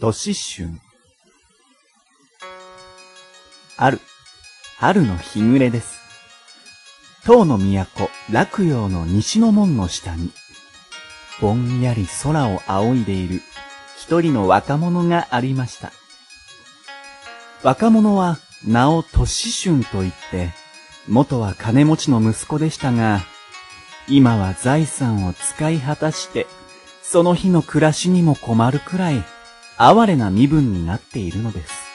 年春。ある、春の日暮れです。唐の都、洛陽の西の門の下に、ぼんやり空を仰いでいる一人の若者がありました。若者は名を年春と言って、元は金持ちの息子でしたが、今は財産を使い果たして、その日の暮らしにも困るくらい、哀れな身分になっているのです。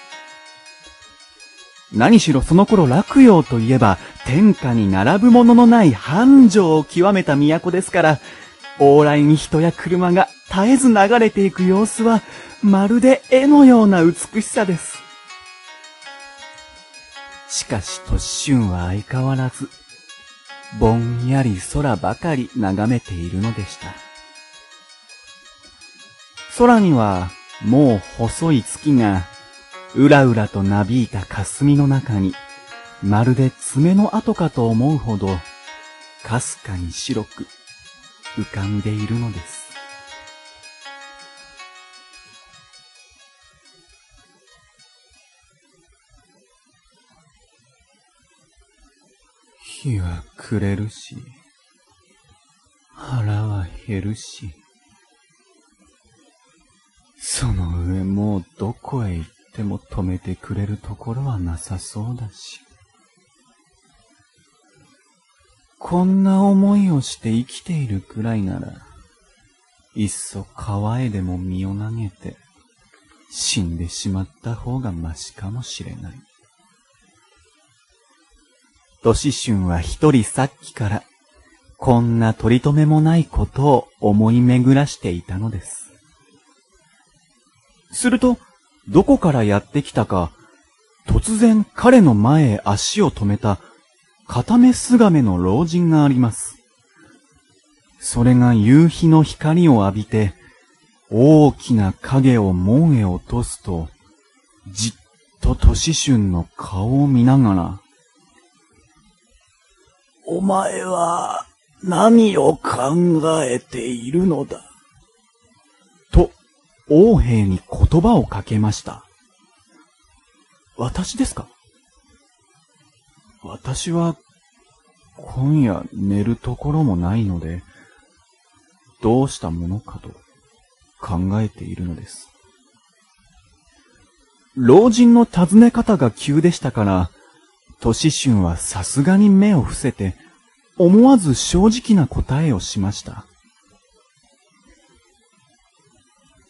何しろその頃洛陽といえば天下に並ぶもののない繁盛を極めた都ですから、往来に人や車が絶えず流れていく様子はまるで絵のような美しさです。しかし年春は相変わらず、ぼんやり空ばかり眺めているのでした。空にはもう細い月が、うらうらとなびいた霞の中に、まるで爪の跡かと思うほど、かすかに白く浮かんでいるのです。日は暮れるし、腹は減るし、その上もうどこへ行っても止めてくれるところはなさそうだし。こんな思いをして生きているくらいなら、いっそ川へでも身を投げて、死んでしまった方がましかもしれない。年春は一人さっきから、こんな取り留めもないことを思い巡らしていたのです。すると、どこからやってきたか、突然彼の前へ足を止めた、片目姿の老人があります。それが夕日の光を浴びて、大きな影を門へ落とすと、じっと年春の顔を見ながら、お前は何を考えているのだ？王兵に言葉をかけました。私ですか？私は、今夜寝るところもないので、どうしたものかと考えているのです。老人の尋ね方が急でしたから、年春はさすがに目を伏せて、思わず正直な答えをしました。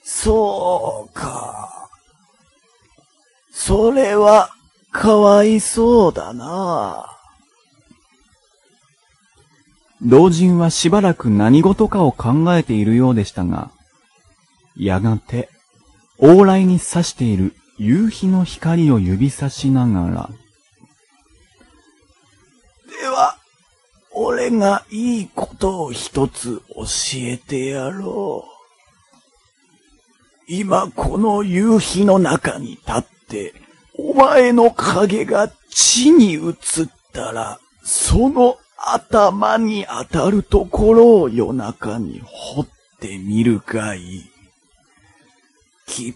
そうか。それは、かわいそうだな。老人はしばらく何事かを考えているようでしたが、やがて、往来に差している夕日の光を指さしながら、では、俺がいいことを一つ教えてやろう。今この夕日の中に立って、お前の影が地に映ったら、その頭に当たるところを夜中に掘ってみるがいい。きっ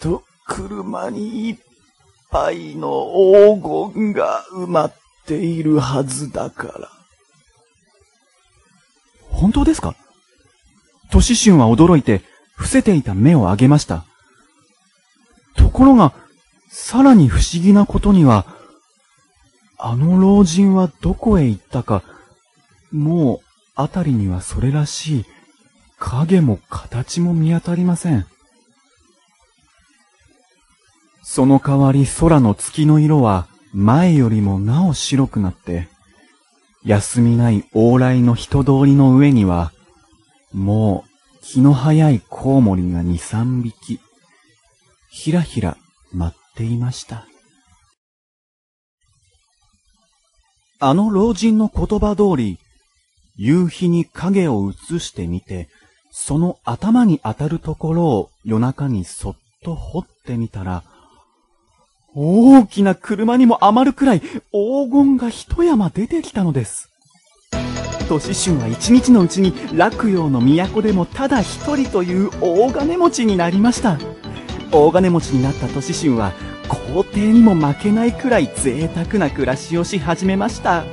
と車にいっぱいの黄金が埋まっているはずだから。本当ですか？年春は驚いて、伏せていた目を上げました。ところが、さらに不思議なことには、あの老人はどこへ行ったか、もう、あたりにはそれらしい影も形も見当たりません。その代わり空の月の色は前よりもなお白くなって、休みない往来の人通りの上には、もう気の早いコウモリが二三匹、ひらひら舞っていました。あの老人の言葉通り、夕日に影を映してみて、その頭に当たるところを夜中にそっと掘ってみたら、大きな車にも余るくらい黄金が一山出てきたのです。年春は一日のうちに洛陽の都でもただ一人という大金持ちになりました。大金持ちになったと師春は皇帝にも負けないくらい贅沢な暮らしをし始めました。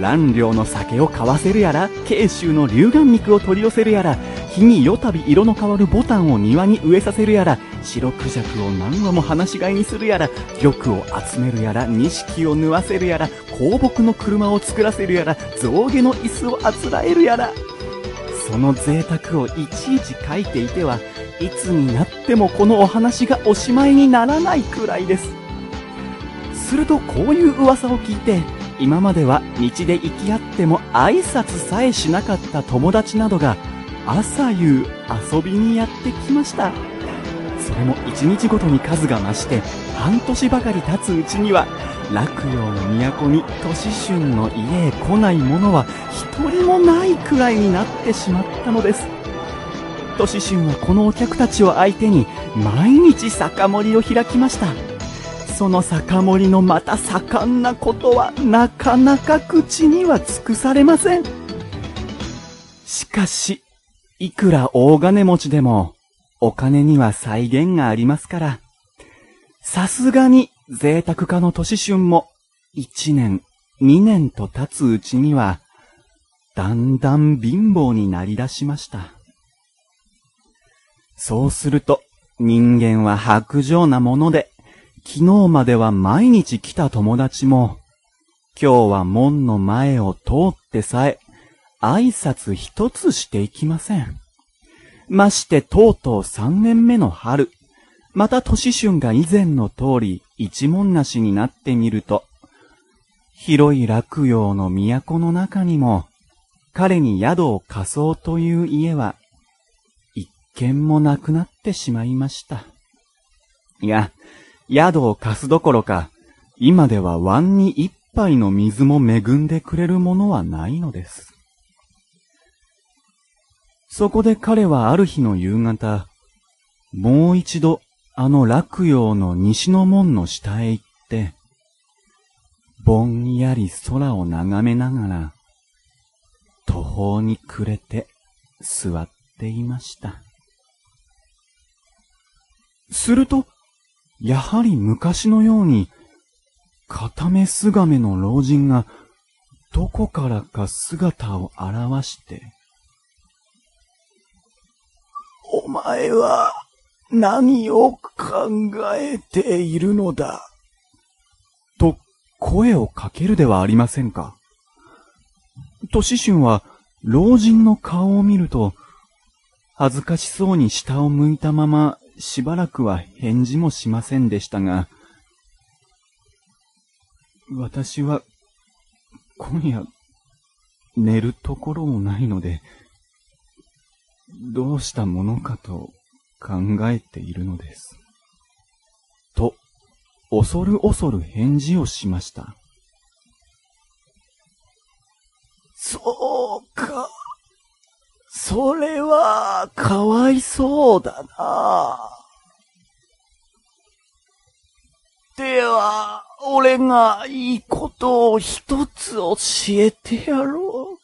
蘭陵の酒を買わせるやら慶州の龍眼肉を取り寄せるやら日に夜たび色の変わるボタンを庭に植えさせるやら白クジャクを何羽も放し飼いにするやら玉を集めるやら錦を縫わせるやら香木の車を作らせるやら象牙の椅子をあつらえるやらその贅沢をいちいち書いていてはいつになってもこのお話がおしまいにならないくらいですするとこういう噂を聞いて今までは道で行き合っても挨拶さえしなかった友達などが朝夕遊びにやってきました。それも一日ごとに数が増して半年ばかり経つうちには洛陽の都に年春の家へ来ない者は一人もないくらいになってしまったのです。年春はこのお客たちを相手に毎日酒盛りを開きました。その酒盛りのまた盛んなことはなかなか口には尽くされません。しかしいくら大金持ちでもお金には再現がありますからさすがに贅沢家の年春も一年、二年と経つうちにはだんだん貧乏になりだしました。そうすると、人間は白状なもので、昨日までは毎日来た友達も、今日は門の前を通ってさえ、挨拶一つしていきません。ましてとうとう三年目の春、また年春が以前の通り一文なしになってみると、広い落葉の都の中にも、彼に宿を貸そうという家は一軒もなくなってしまいました。いや、宿を貸すどころか、今では湾に一杯の水も恵んでくれるものはないのです。そこで彼はある日の夕方、もう一度あの落葉の西の門の下へ行って、ぼんやり空を眺めながら、途方に暮れて座っていました。すると、やはり昔のように、片目すがめの老人が、どこからか姿を現して、お前は何を考えているのだ？と声をかけるではありませんか？とし春は老人の顔を見ると、恥ずかしそうに下を向いたまましばらくは返事もしませんでしたが、私は今夜寝るところもないので、どうしたものかと考えているのです。と、恐る恐る返事をしました。そうか。それは、かわいそうだな。では、俺がいいことを一つ教えてやろう。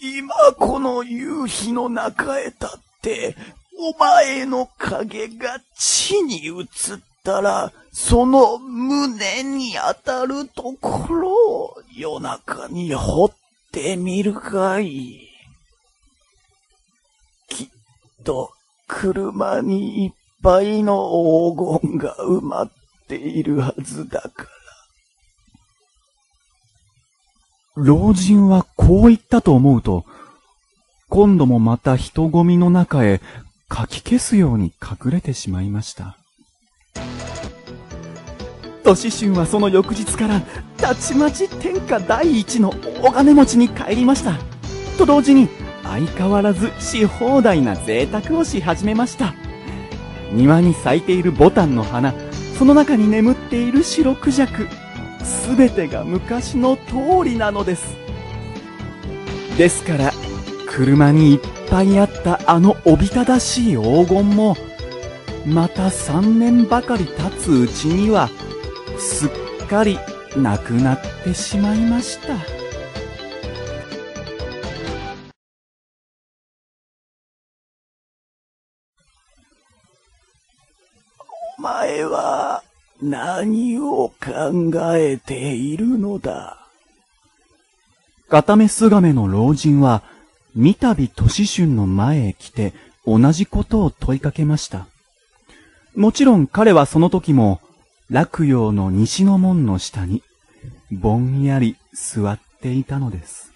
今この夕日の中へ立って、お前の影が地に映ったら、その胸に当たるところを夜中に掘ってみるかい。きっと、車にいっぱいの黄金が埋まっているはずだから。老人はこう言ったと思うと、今度もまた人混みの中へかき消すように隠れてしまいました。年春はその翌日からたちまち天下第一の大金持ちに帰りました。と同時に相変わらずし放題な贅沢をし始めました。庭に咲いているボタンの花その中に眠っている白クジャク。すべてが昔の通りなのですですから車にいっぱいあったあのおびただしい黄金もまた3年ばかり経つうちにはすっかりなくなってしまいましたお。前は何を考えているのだ？片目すがめの老人は、三度年春の前へ来て同じことを問いかけました。もちろん彼はその時も、落葉の西の門の下に、ぼんやり座っていたのです。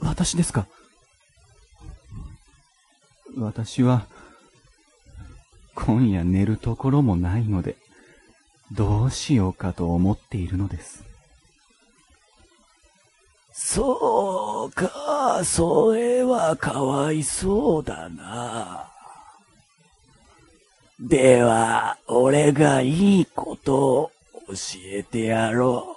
私ですか？私は、今夜寝るところもないので、どうしようかと思っているのです。そうか、それはかわいそうだな。では、俺がいいことを教えてやろ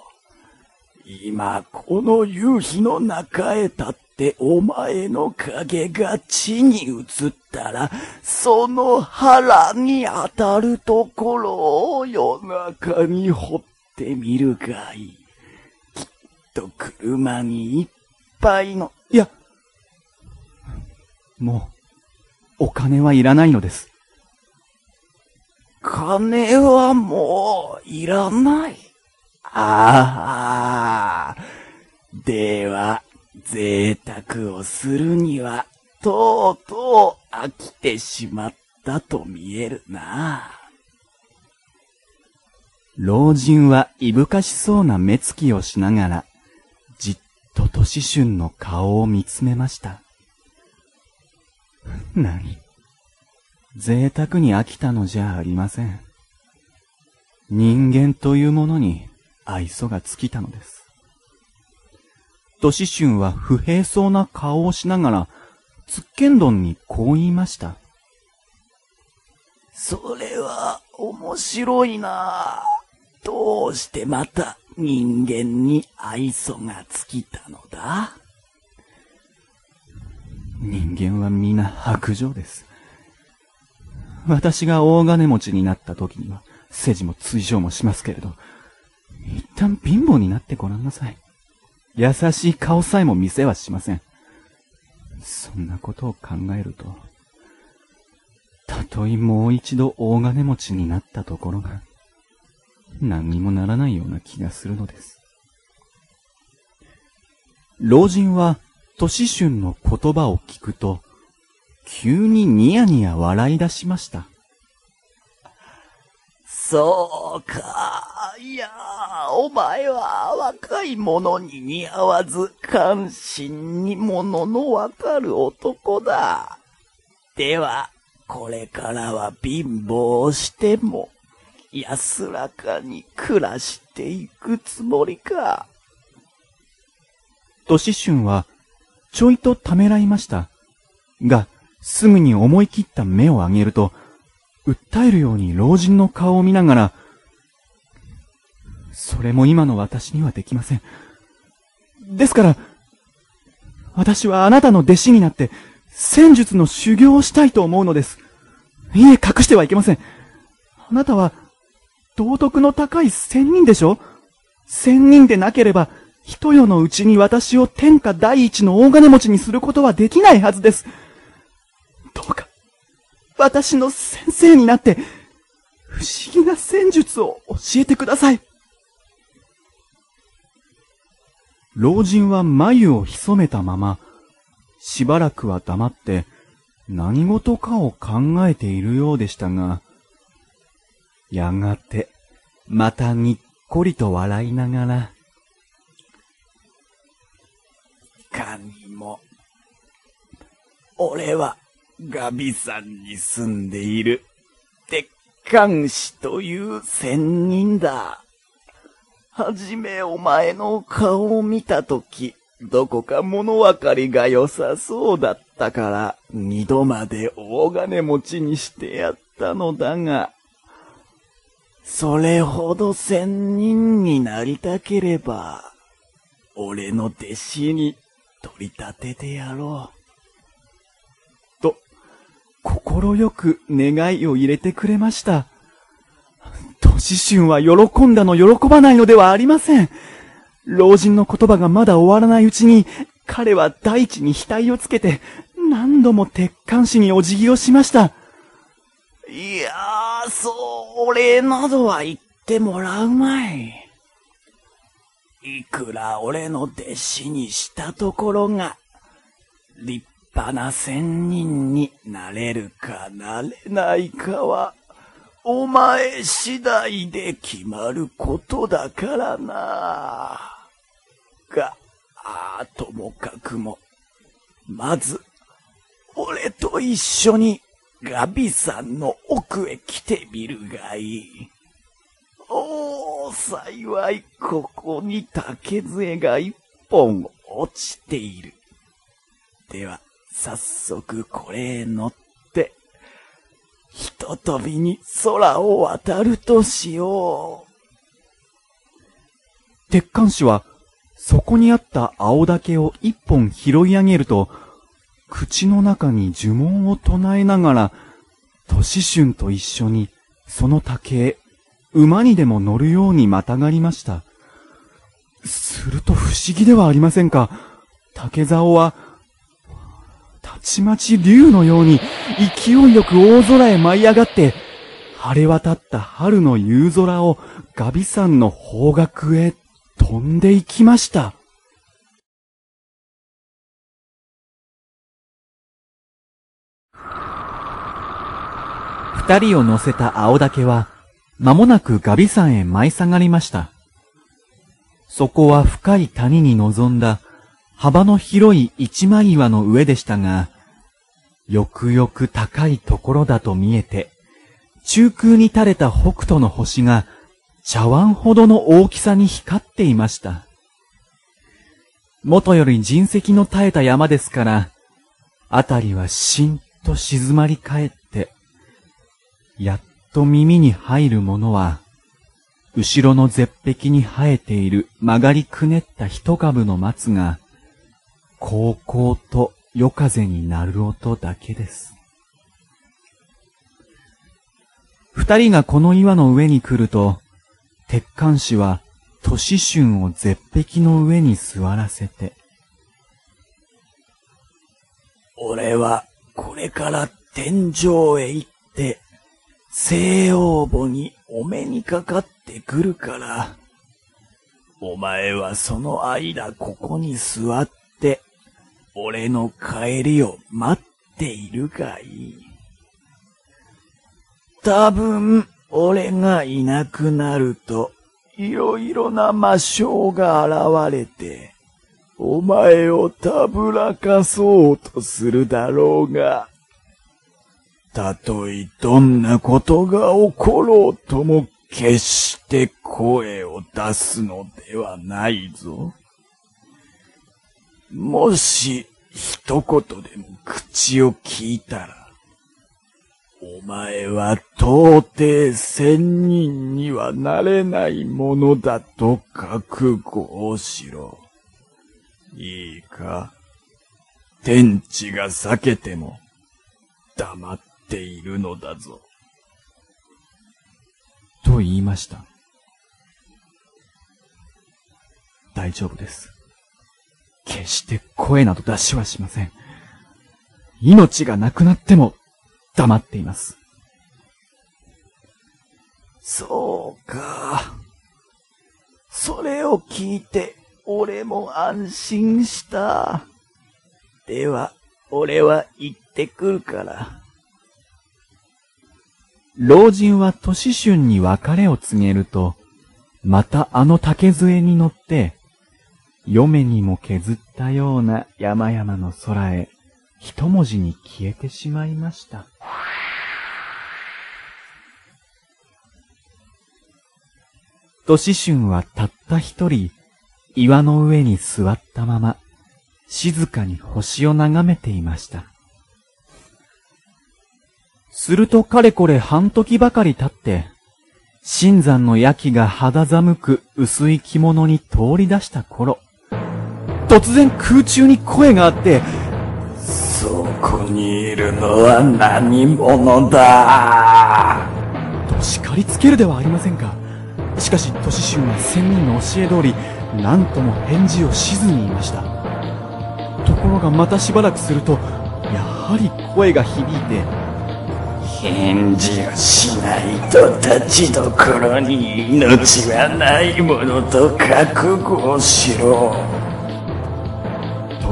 う。今、この夕日の中へ立ってお前の影が地に映ったら、その腹に当たるところを夜中に掘ってみるがいい。きっと車にいっぱいの、いや、もう、お金はいらないのです。金はもういらない。ああ。では、贅沢をするには、とうとう飽きてしまったと見えるな。老人はいぶかしそうな目つきをしながら、じっと年春の顔を見つめました。何？贅沢に飽きたのじゃありません。人間というものに愛想が尽きたのです。年春は不平そうな顔をしながら、つっけんどんにこう言いました。それは面白いな。どうしてまた人間に愛想が尽きたのだ？人間は皆白状です。私が大金持ちになった時には、世辞も追奨もしますけれど、一旦貧乏になってごらんなさい。優しい顔さえも見せはしません。そんなことを考えると、たとえもう一度大金持ちになったところが、何にもならないような気がするのです。老人は、年春の言葉を聞くと、急にニヤニヤ笑い出しました。そうか。いや、お前は若い者に似合わず、関心に物ののわかる男だ。では、これからは貧乏しても、安らかに暮らしていくつもりか。年春は、ちょいとためらいました。が、すぐに思い切った目を上げると、訴えるように老人の顔を見ながら、それも今の私にはできません。ですから、私はあなたの弟子になって、戦術の修行をしたいと思うのです。いえ、隠してはいけません。あなたは、道徳の高い仙人でしょ？仙人でなければ、一夜のうちに私を天下第一の大金持ちにすることはできないはずです。どうか、私の先生になって、不思議な戦術を教えてください。老人は眉を潜めたまま、しばらくは黙って何事かを考えているようでしたが、やがて、またにっこりと笑いながら、いかにも。俺は、ガビ山に住んでいる、鉄管師という仙人だ。はじめお前の顔を見たとき、どこか物分かりが良さそうだったから、二度まで大金持ちにしてやったのだが、それほど仙人になりたければ、俺の弟子に取り立ててやろう。と、心よく願いを入れてくれました。年春は喜んだの喜ばないのではありません。老人の言葉がまだ終わらないうちに、彼は大地に額をつけて、何度も鉄管師にお辞儀をしました。いやー、それなどは言ってもらうまい。いくら俺の弟子にしたところが、立派な仙人になれるかなれないかは、お前次第で決まることだからな。が、あ、ともかくも、まず、俺と一緒にガビさんの奥へ来てみるがいい。おー、幸い、ここに竹杖が一本落ちている。では、早速これへ乗って、ひととびに空を渡るとしよう。鉄管師は、そこにあった青竹を一本拾い上げると、口の中に呪文を唱えながら、都市春と一緒にその竹へ馬にでも乗るようにまたがりました。すると不思議ではありませんか？竹竿は、ちまち竜のように勢いよく大空へ舞い上がって、晴れ渡った春の夕空をガビ山の方角へ飛んでいきました。二人を乗せた青竹は、間もなくガビ山へ舞い下がりました。そこは深い谷に臨んだ幅の広い一枚岩の上でしたが、よくよく高いところだと見えて、中空に垂れた北斗の星が茶碗ほどの大きさに光っていました。元より人石の絶えた山ですから、あたりはしんと静まり返って、やっと耳に入るものは、後ろの絶壁に生えている曲がりくねった一株の松が、こうこうと夜風になる音だけです。二人がこの岩の上に来ると、鉄管師は都市春を絶壁の上に座らせて、俺はこれから天井へ行って、西王母にお目にかかってくるから、お前はその間ここに座って、俺の帰りを待っているがいい。多分、俺がいなくなると、いろいろな魔性が現れて、お前をたぶらかそうとするだろうが、たとえどんなことが起ころうとも決して声を出すのではないぞ。もし一言でも口を聞いたら、お前は到底仙人にはなれないものだと覚悟をしろ。いいか？天地が避けても黙っているのだぞ。と言いました。大丈夫です。決して声など出しはしません。命がなくなっても黙っています。そうか。それを聞いて、俺も安心した。では、俺は行ってくるから。老人は年春に別れを告げると、またあの竹杖に乗って、嫁にも削ったような山々の空へ、一文字に消えてしまいました。年春はたった一人、岩の上に座ったまま、静かに星を眺めていました。するとかれこれ半時ばかり経って、新山の焼きが肌寒く薄い着物に通り出した頃、突然空中に声があって、そこにいるのは何者だ？と叱りつけるではありませんか。しかし、都市春は仙人の教え通り、何とも返事をしずにいました。ところがまたしばらくすると、やはり声が響いて、返事をしないと立ちどころに命はないものと覚悟をしろ。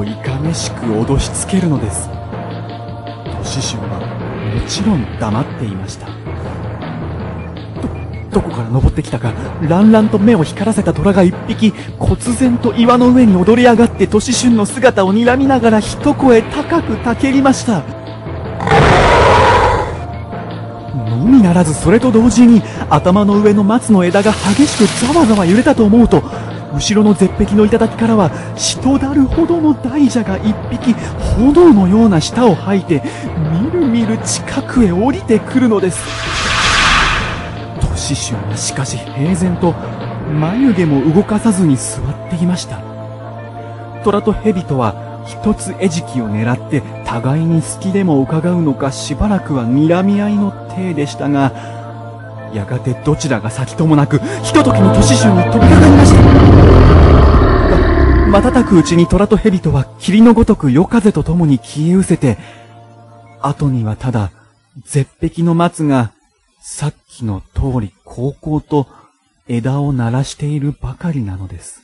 といかめしく脅しつけるのです。トシシュンはもちろん黙っていました。どこから登ってきたか、ランランと目を光らせた虎が一匹、忽然と岩の上に踊り上がってトシシュンの姿を睨みながら一声高くたけりました。のみならずそれと同時に頭の上の松の枝が激しくざわざわ揺れたと思うと後ろの絶壁の頂からは人だるほどの大蛇が一匹炎のような舌を吐いてみるみる近くへ降りてくるのです。シシュはしかし平然と眉毛も動かさずに座っていました。虎と蛇とは一つ餌食を狙って互いに好きでも伺うのかしばらくは睨み合いの体でしたがやがてどちらが先ともなくひとときに都市衆に飛びかかりました。瞬くうちに虎と蛇とは霧のごとく夜風と共に消え失せて後にはただ絶壁の松がさっきの通り高校と枝を鳴らしているばかりなのです。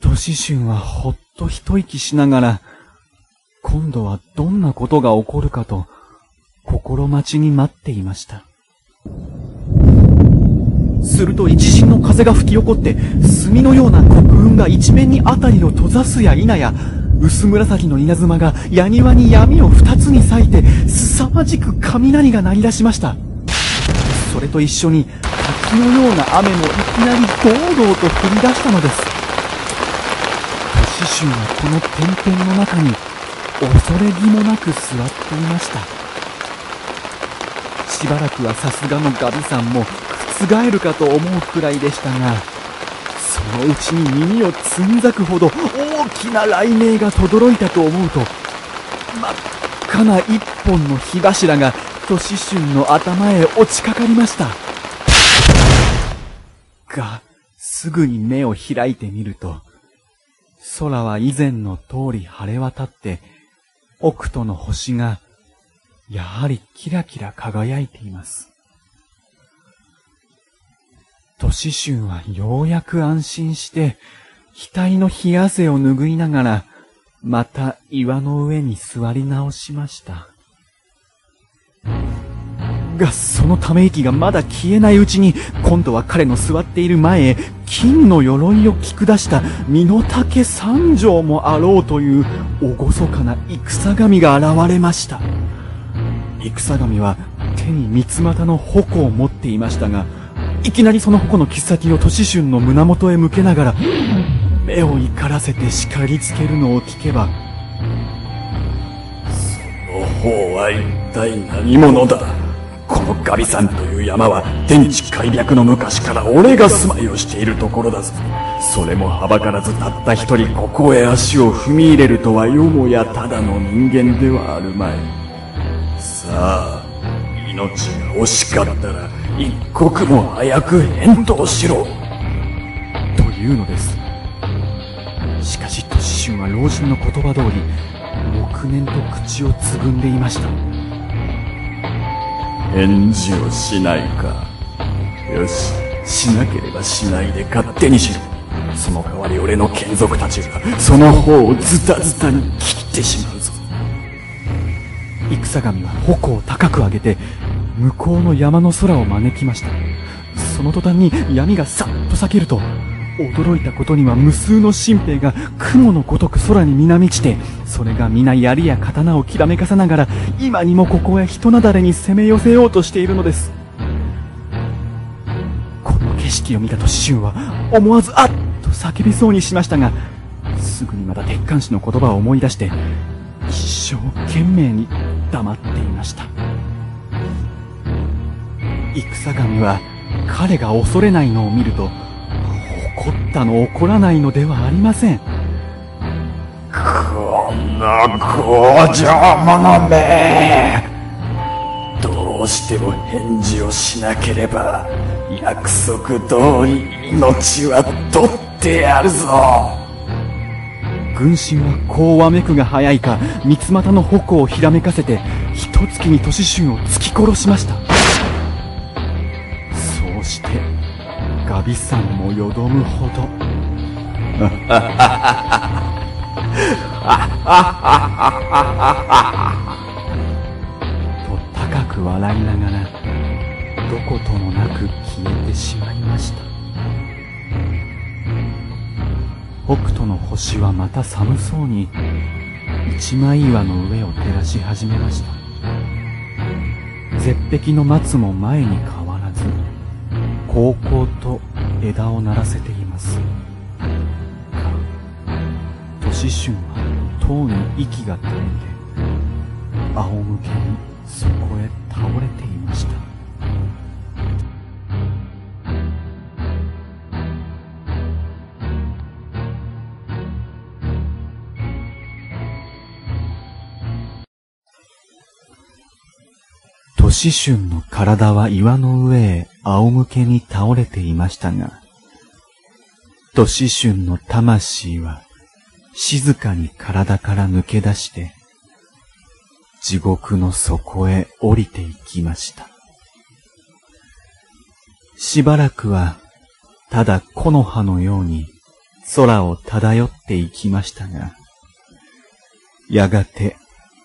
都市春はほっと一息しながら、今度はどんなことが起こるかと心待ちに待っていました。すると一陣の風が吹き起こって、墨のような黒雲が一面に辺りを閉ざすや否や、薄紫の稲妻が矢庭に闇を二つに裂いて、凄まじく雷が鳴り出しました。それと一緒に、滝のような雨もいきなり堂々と降り出したのです。都市衆はこの点々の中に、恐れ気もなく座っていました。しばらくはさすがのガビさんも覆るかと思うくらいでしたが、そのうちに耳をつんざくほど大きな雷鳴が轟いたと思うと、真っ赤な一本の火柱が都市春の頭へ落ちかかりました。が、すぐに目を開いてみると、空は以前の通り晴れ渡って、奥との星が、やはりキラキラ輝いています。都市春はようやく安心して、額の冷や汗を拭いながら、また岩の上に座り直しました。が、そのため息がまだ消えないうちに、今度は彼の座っている前へ、金の鎧を着下した身の丈三丈もあろうという、厳かな戦神が現れました。戦神は手に三つ股の矛を持っていましたが、いきなりその矛の切っ先を年春の胸元へ向けながら、目を怒らせて叱りつけるのを聞けば、その方は一体何者だ？このガビ山という山は天地開闢の昔から俺が住まいをしているところだぞ。それもはばからずたった一人ここへ足を踏み入れるとはよもやただの人間ではあるまい。さあ、命が惜しかったら一刻も早く返答しろ。というのです。しかし、トシ春は老人の言葉通り、黙念と口をつぐんでいました。返事をしないか。よし、しなければしないで勝手にしろ。その代わり俺の眷属たちが、その方をズタズタに切ってしまうぞ。戦神は矛を高く上げて、向こうの山の空を招きました。その途端に闇がさっと裂けると、驚いたことには無数の神兵が雲のごとく空にみな満ちて、それが皆槍や刀をきらめかさながら、今にもここへ人なだれに攻め寄せようとしているのです。この景色を見たとシュンは、思わずあっと叫びそうにしましたが、すぐにまた鉄管師の言葉を思い出して、一生懸命に黙っていました。戦神は、彼が恐れないのを見ると、怒ったの怒らないのではありません。こんな強情者め。どうしても返事をしなければ約束通り命は取ってやるぞ。軍神はこうわめくが早いか三つ股の矛をひらめかせて一月に年春を突き殺しましたビさんもよどむほど。と高く笑いながらどこともなく消えてしまいました。北斗の星はまた寒そうに一枚岩の上を照らし始めました。絶壁の松も前に変わらず高々と枝を鳴らせています。年春はとうに息が絶えて仰向けにそこへ倒れているした年春の体は岩の上へ仰向けに倒れていましたが、年春の魂は静かに体から抜け出して、地獄の底へ降りていきました。しばらくは、ただ木の葉のように空を漂っていきましたが、やがて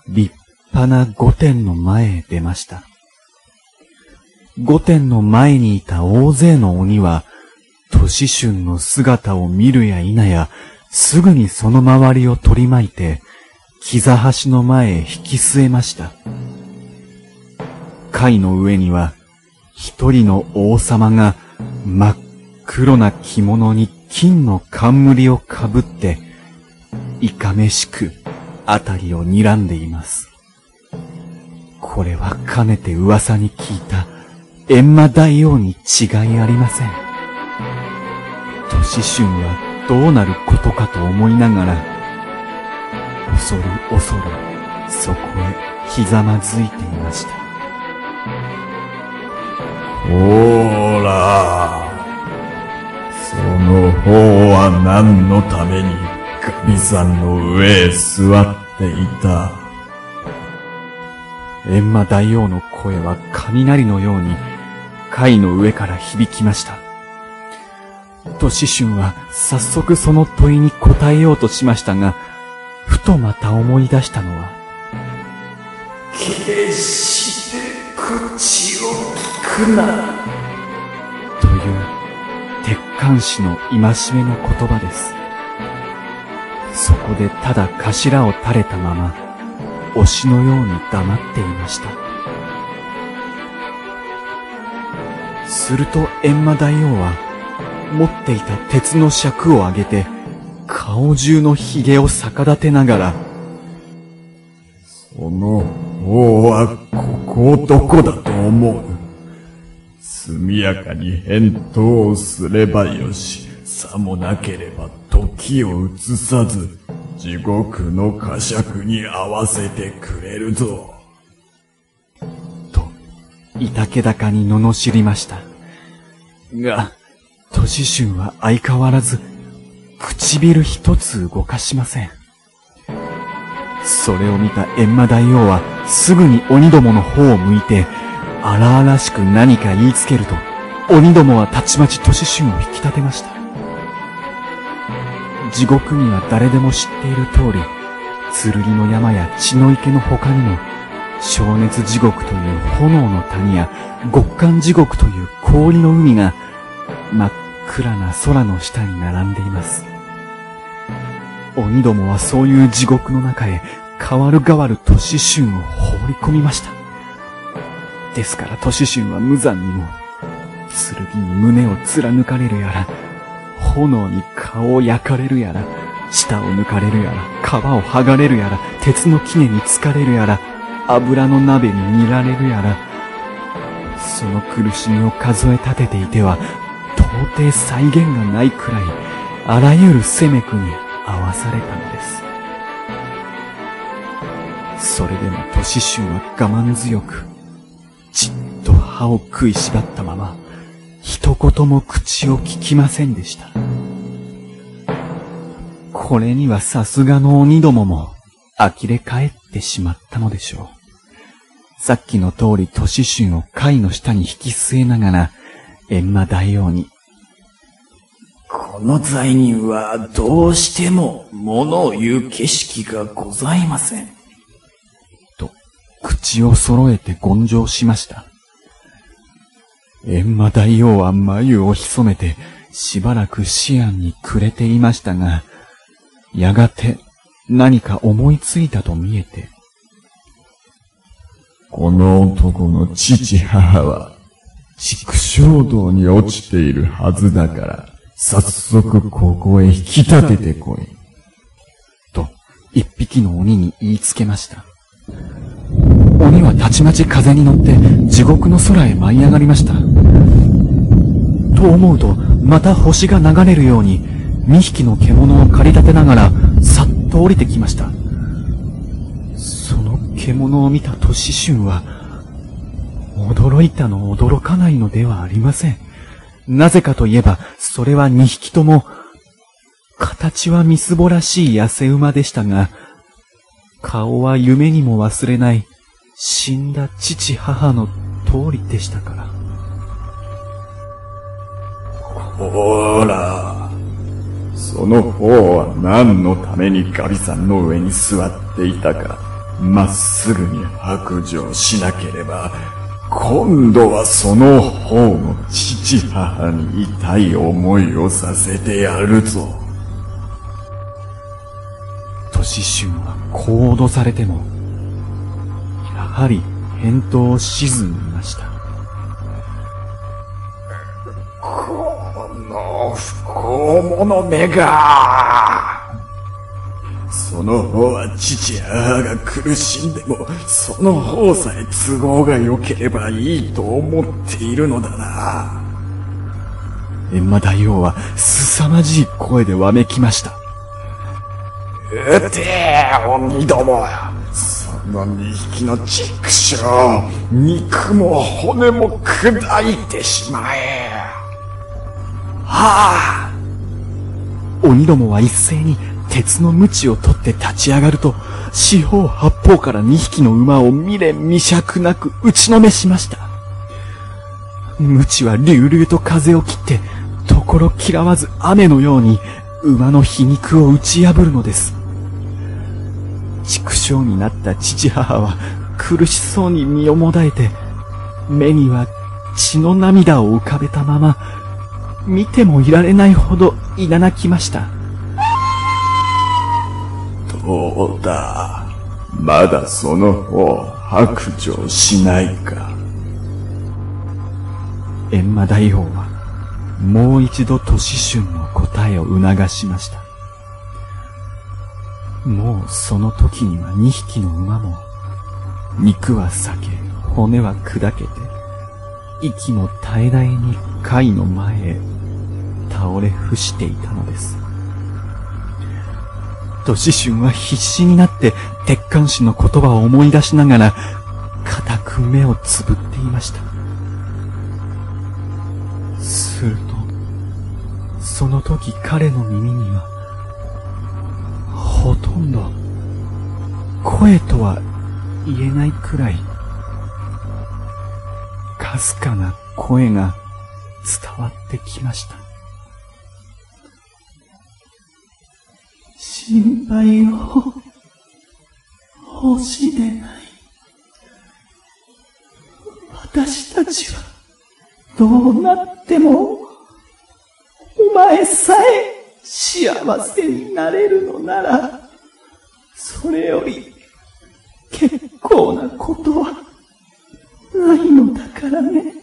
立派な御殿の前へ出ました。御殿の前にいた大勢の鬼は、年春の姿を見るや否や、すぐにその周りを取り巻いて、膝端の前へ引き据えました。貝の上には、一人の王様が真っ黒な着物に金の冠をかぶって、いかめしくあたりを睨んでいます。これはかねて噂に聞いた閻魔大王に違いありません。年春はどうなることかと思いながら、恐る恐るそこへひざまずいていました。ほーら、その方は何のために神さんの上へ座っていた。閻魔大王の声は雷のように階の上から響きました。年春は早速その問いに答えようとしましたが、ふとまた思い出したのは、決して口を聞くな、という鉄管師の戒めの言葉です。そこでただ頭を垂れたまま、推しのように黙っていました。すると閻魔大王は、持っていた鉄の尺を上げて、顔中の髭を逆立てながら、その王はここをどこだと思う？速やかに返答をすればよし、さもなければ時を移さず、地獄の呵責に合わせてくれるぞ。いたけだかに罵りました。が、年春は相変わらず、唇一つ動かしません。それを見た閻魔大王は、すぐに鬼どもの方を向いて、荒々しく何か言いつけると、鬼どもはたちまち年春を引き立てました。地獄には誰でも知っている通り、剣の山や血の池の他にも、消熱地獄という炎の谷や極寒地獄という氷の海が真っ暗な空の下に並んでいます。鬼どもはそういう地獄の中へ変わる変わる年春を放り込みました。ですから年春は無残にも、剣に胸を貫かれるやら、炎に顔を焼かれるやら、舌を抜かれるやら、皮を剥がれるやら、鉄の杵に疲れるやら、油の鍋に煮られるやら、その苦しみを数え立てていては、到底再現がないくらい、あらゆる責めくに合わされたのです。それでも年春は我慢強く、じっと歯を食いしばったまま、一言も口を聞きませんでした。これにはさすがの鬼どもも、呆れ返ってしまったのでしょう。さっきの通り都市春を貝の下に引き据えながら、閻魔大王に、この罪人はどうしても物を言う景色がございません。と、口を揃えて言上しました。閻魔大王は眉を潜めて、しばらく思案に暮れていましたが、やがて何か思いついたと見えて、この男の父母は、畜生道に落ちているはずだから、早速ここへ引き立ててこい。と、一匹の鬼に言いつけました。鬼はたちまち風に乗って地獄の空へ舞い上がりました。と思うと、また星が流れるように、二匹の獣を駆り立てながら、さっと降りてきました。その獣を見た都市春は、驚いたの驚かないのではありません。なぜかといえば、それは二匹とも、形はみすぼらしい痩せ馬でしたが、顔は夢にも忘れない、死んだ父母の通りでしたから。ほら、その方は何のためにガビさんの上に座っていたか、まっすぐに白状しなければ、今度はその方の父母に痛い思いをさせてやるぞ。都市春はこう脅されても、やはり返答しずにいました。この不幸者めがその方は父母が苦しんでも、その方さえ都合が良ければいいと思っているのだな。閻魔大王は凄まじい声でわめきました。撃て鬼ども二匹の畜生肉も骨も砕いてしまえはあ鬼どもは一斉に鉄の鞭を取って立ち上がると、四方八方から二匹の馬を未練未釈なく打ちのめしました。鞭は隆々と風を切って、ところ嫌わず雨のように馬の皮肉を打ち破るのです。畜生になった父母は苦しそうに身をもだえて、目には血の涙を浮かべたまま、見てもいられないほどいななきました。どうだ？まだその方白状しないか？閻魔大王は、もう一度都市春の答えを促しました。もうその時には二匹の馬も、肉は裂け、骨は砕けて、息も絶え絶えに貝の前へ倒れ伏していたのです。都市春は必死になって鉄管師の言葉を思い出しながら、固く目をつぶっていました。すると、その時彼の耳には、ほとんど、声とは言えないくらい、かすかな声が伝わってきました。心配を欲しでない。私たちはどうなってもお前さえ幸せになれるのなら、それより結構なことはないのだからね。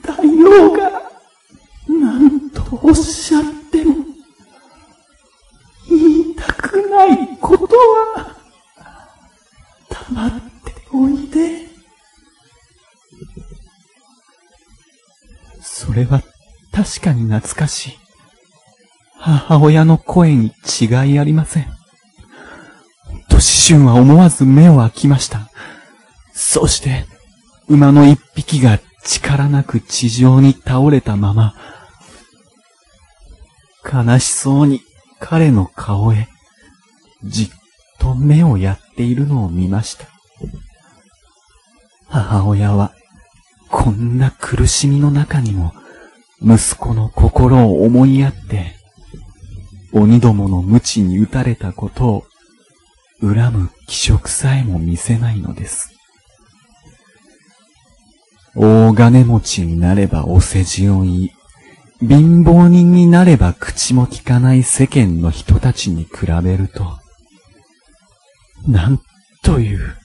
大王が何とおっしゃっても言いたくないことは黙っておいで。それは確かに懐かしい。母親の声に違いありません。とし春は思わず目を開きました。そして、馬の一匹が力なく地上に倒れたまま、悲しそうに彼の顔へ、じっと目をやっているのを見ました。母親は、こんな苦しみの中にも、息子の心を思いやって、鬼どもの無知に打たれたことを、恨む気色さえも見せないのです。大金持ちになればお世辞を言い、貧乏人になれば口も聞かない世間の人たちに比べると、なんという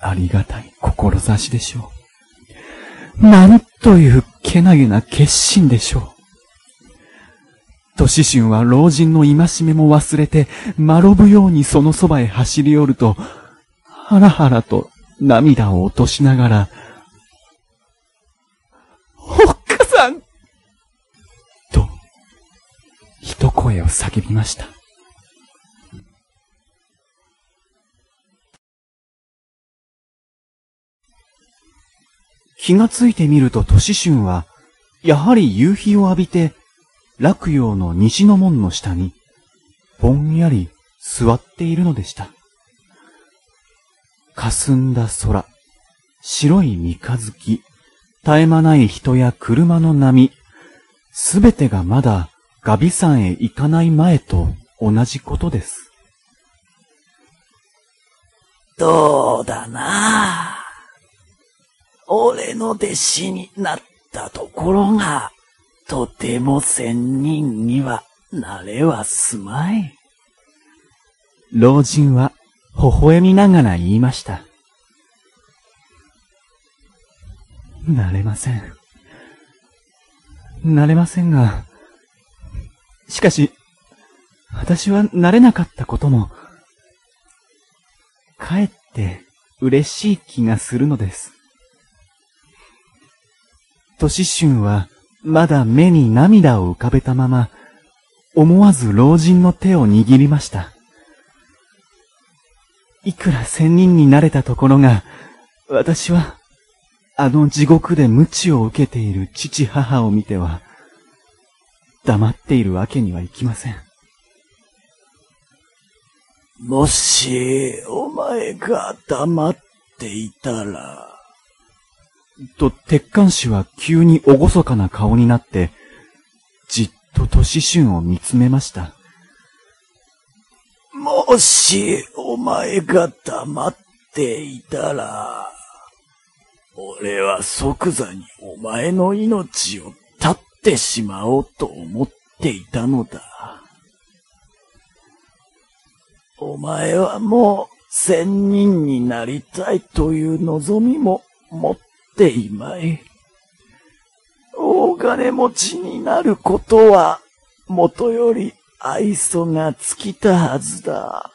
ありがたい志でしょう。なんというけなげな決心でしょう。年春は老人の戒めも忘れて、まろぶようにそのそばへ走り寄ると、はらはらと涙を落としながら、おっかさんと、一声を叫びました。気がついてみると年春は、やはり夕日を浴びて、落葉の西の門の下に、ぼんやり座っているのでした。霞んだ空、白い三日月、絶え間ない人や車の波、すべてがまだガビ山へ行かない前と同じことです。どうだな俺の弟子になったところが、とても仙人にはなれはすまい。老人は微笑みながら言いました。なれません。なれませんが、しかし、私はなれなかったことも、かえって嬉しい気がするのです。年春はまだ目に涙を浮かべたまま、思わず老人の手を握りました。いくら仙人になれたところが、私は、あの地獄で鞭を受けている父母を見ては、黙っているわけにはいきません。もし、お前が黙っていたら、と、鉄管師は急に厳かな顔になって、じっと年春を見つめました。もし、お前が黙っていたら、俺は即座にお前の命を絶ってしまおうと思っていたのだ。お前はもう仙人になりたいという望みも持ってっていまい。大金持ちになることは、もとより愛想が尽きたはずだ。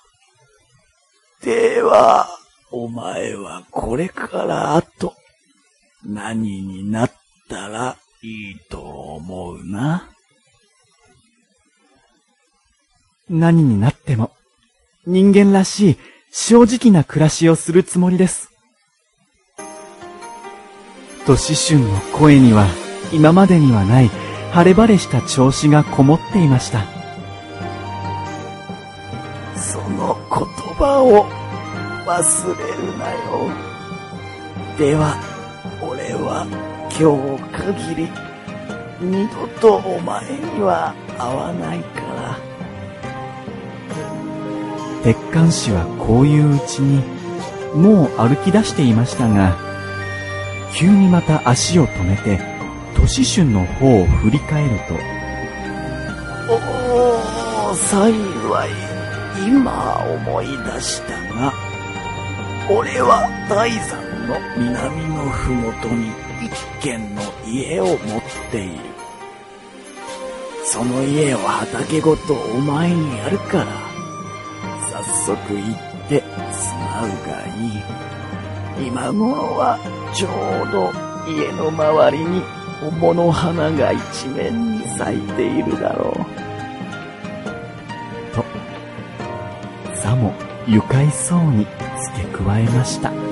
では、お前はこれから後、何になったらいいと思うな？何になっても、人間らしい正直な暮らしをするつもりです。年春の声には今までにはない晴れ晴れした調子がこもっていました。その言葉を忘れるなよ。では、俺は今日限り、二度とお前には会わないから。鉄管師はこういううちに、もう歩き出していましたが、急にまた足を止めて、年春の方を振り返ると、おお、幸い、今思い出したが、俺は大山の南のふもとに一軒の家を持っている。その家を畑ごとお前にやるから、早速行って住まうがいい。今頃はちょうど家の周りに桃の花が一面に咲いているだろう。とさも愉快そうに付け加えました。